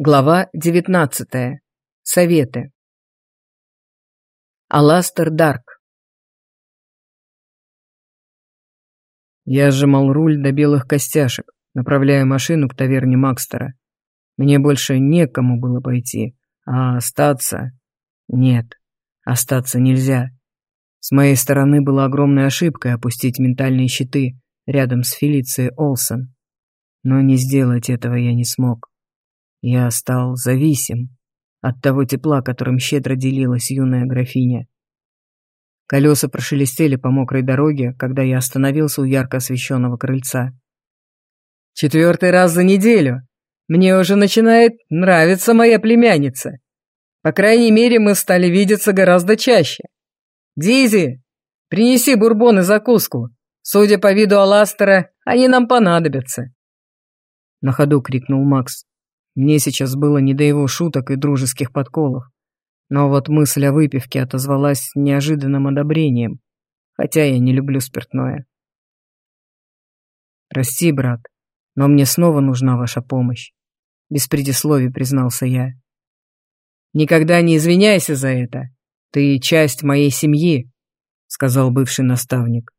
Глава 19. Советы. Аластер Дарк. Я сжимал руль до белых костяшек, направляя машину к таверне Макстера. Мне больше некому было пойти, а остаться... Нет, остаться нельзя. С моей стороны была огромной ошибкой опустить ментальные щиты рядом с Фелицией Олсон. Но не сделать этого я не смог. Я стал зависим от того тепла, которым щедро делилась юная графиня. Колеса прошелестели по мокрой дороге, когда я остановился у ярко освещенного крыльца. «Четвертый раз за неделю. Мне уже начинает нравиться моя племянница. По крайней мере, мы стали видеться гораздо чаще. Дизи, принеси бурбон и закуску. Судя по виду Аластера, они нам понадобятся». На ходу крикнул Макс. Мне сейчас было не до его шуток и дружеских подколов. Но вот мысль о выпивке отозвалась неожиданным одобрением, хотя я не люблю спиртное. «Прости, брат, но мне снова нужна ваша помощь», — без предисловий признался я. «Никогда не извиняйся за это. Ты часть моей семьи», — сказал бывший наставник.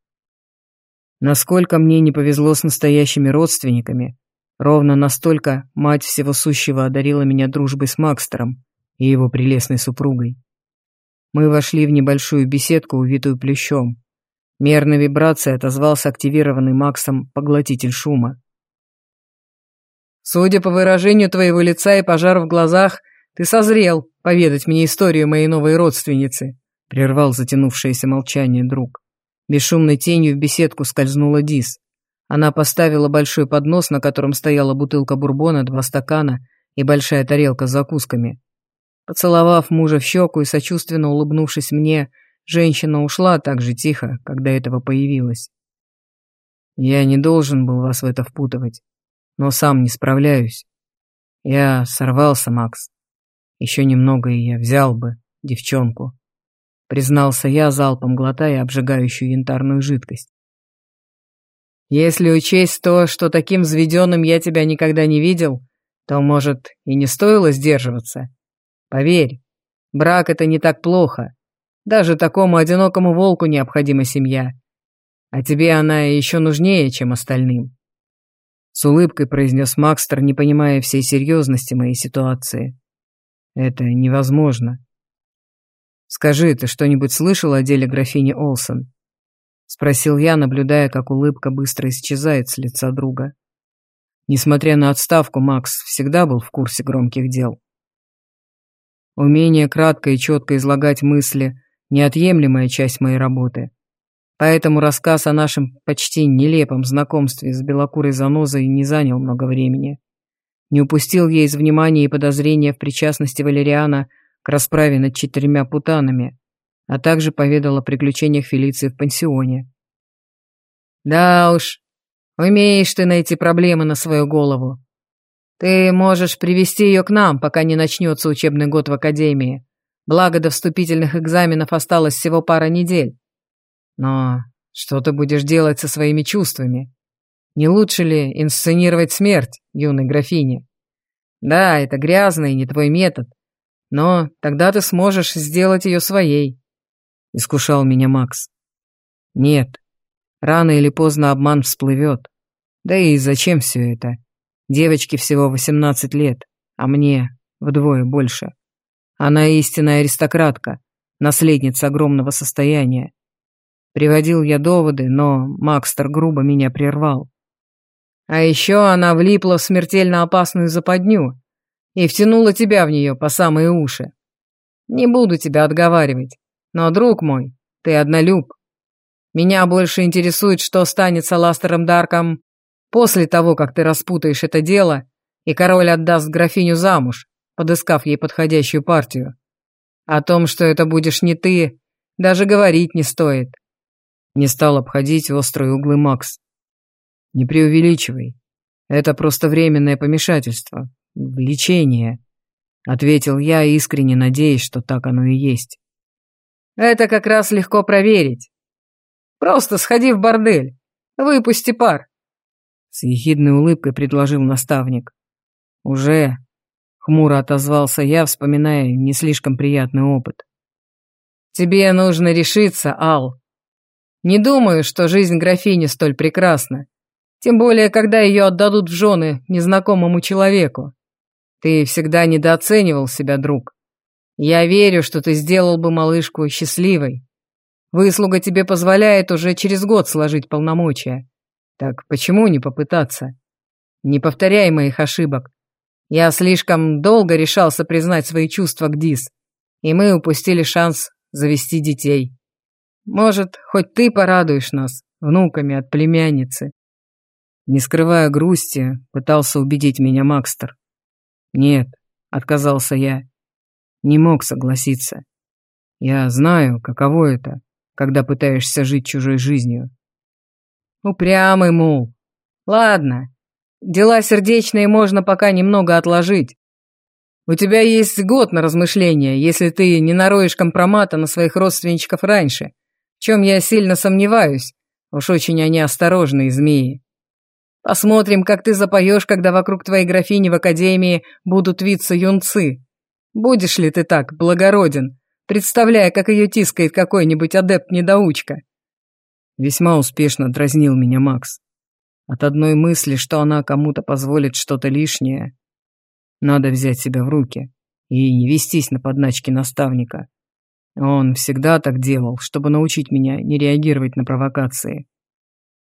Насколько мне не повезло с настоящими родственниками, Ровно настолько мать всего сущего одарила меня дружбой с Макстером и его прелестной супругой. Мы вошли в небольшую беседку, увитую плющом. Мерной вибрацией отозвался активированный Максом поглотитель шума. «Судя по выражению твоего лица и пожар в глазах, ты созрел поведать мне историю моей новой родственницы», прервал затянувшееся молчание друг. Бесшумной тенью в беседку скользнула Дис. Она поставила большой поднос, на котором стояла бутылка бурбона, два стакана и большая тарелка с закусками. Поцеловав мужа в щеку и сочувственно улыбнувшись мне, женщина ушла так же тихо, когда этого появилась. Я не должен был вас в это впутывать, но сам не справляюсь. Я сорвался, Макс. Еще немного, и я взял бы девчонку. Признался я, залпом глотая обжигающую янтарную жидкость. Если учесть то, что таким взведенным я тебя никогда не видел, то, может, и не стоило сдерживаться. Поверь, брак — это не так плохо. Даже такому одинокому волку необходима семья. А тебе она еще нужнее, чем остальным. С улыбкой произнес Макстер, не понимая всей серьезности моей ситуации. Это невозможно. Скажи, ты что-нибудь слышал о деле графини Олсон? Спросил я, наблюдая, как улыбка быстро исчезает с лица друга. Несмотря на отставку, Макс всегда был в курсе громких дел. Умение кратко и четко излагать мысли – неотъемлемая часть моей работы. Поэтому рассказ о нашем почти нелепом знакомстве с белокурой занозой не занял много времени. Не упустил я из внимания и подозрения в причастности Валериана к расправе над четырьмя путанами, а также поведал о приключениях Фелиции в пансионе. «Да уж, умеешь ты найти проблемы на свою голову. Ты можешь привести ее к нам, пока не начнется учебный год в академии. Благо, до вступительных экзаменов осталось всего пара недель. Но что ты будешь делать со своими чувствами? Не лучше ли инсценировать смерть юной графине? Да, это грязно и не твой метод, но тогда ты сможешь сделать ее своей. — искушал меня Макс. «Нет, рано или поздно обман всплывет. Да и зачем все это? Девочке всего восемнадцать лет, а мне вдвое больше. Она истинная аристократка, наследница огромного состояния. Приводил я доводы, но Макстер грубо меня прервал. А еще она влипла в смертельно опасную западню и втянула тебя в нее по самые уши. Не буду тебя отговаривать. Но, друг мой, ты однолюб. Меня больше интересует, что станет с Аластером Дарком после того, как ты распутаешь это дело, и король отдаст графиню замуж, подыскав ей подходящую партию. О том, что это будешь не ты, даже говорить не стоит. Не стал обходить острые углы Макс. Не преувеличивай. Это просто временное помешательство. Влечение. Ответил я, искренне надеясь, что так оно и есть. Это как раз легко проверить. Просто сходи в бордель, выпусти пар. С ехидной улыбкой предложил наставник. Уже. Хмуро отозвался я, вспоминая не слишком приятный опыт. Тебе нужно решиться, Ал. Не думаю, что жизнь графини столь прекрасна. Тем более, когда ее отдадут в жены незнакомому человеку. Ты всегда недооценивал себя, друг. Я верю, что ты сделал бы малышку счастливой. Выслуга тебе позволяет уже через год сложить полномочия. Так почему не попытаться? Не повторяй моих ошибок. Я слишком долго решался признать свои чувства к Дис, и мы упустили шанс завести детей. Может, хоть ты порадуешь нас внуками от племянницы. Не скрывая грусти, пытался убедить меня Макстер. Нет, отказался я. Не мог согласиться. Я знаю, каково это, когда пытаешься жить чужой жизнью. Упрямый, мул. Ладно, дела сердечные можно пока немного отложить. У тебя есть год на размышления, если ты не нароешь компромата на своих родственничков раньше, в чем я сильно сомневаюсь. Уж очень они осторожные змеи. Посмотрим, как ты запоешь, когда вокруг твоей графини в академии будут виться юнцы. Будешь ли ты так благороден, представляя, как ее тискает какой-нибудь адепт-недоучка?» Весьма успешно дразнил меня Макс. От одной мысли, что она кому-то позволит что-то лишнее, надо взять себя в руки и не вестись на подначки наставника. Он всегда так делал, чтобы научить меня не реагировать на провокации.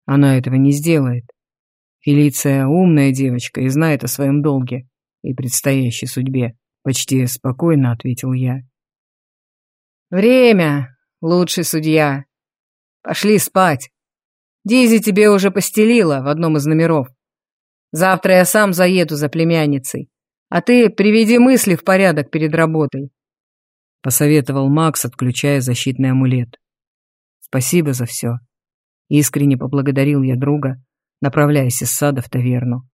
Она этого не сделает. Фелиция умная девочка и знает о своем долге и предстоящей судьбе. Почти спокойно ответил я. Время, лучший судья. Пошли спать. Дизи тебе уже постелила в одном из номеров. Завтра я сам заеду за племянницей. А ты приведи мысли в порядок перед работой. Посоветовал Макс, отключая защитный амулет. Спасибо за все. Искренне поблагодарил я друга, направляясь из сада в таверну.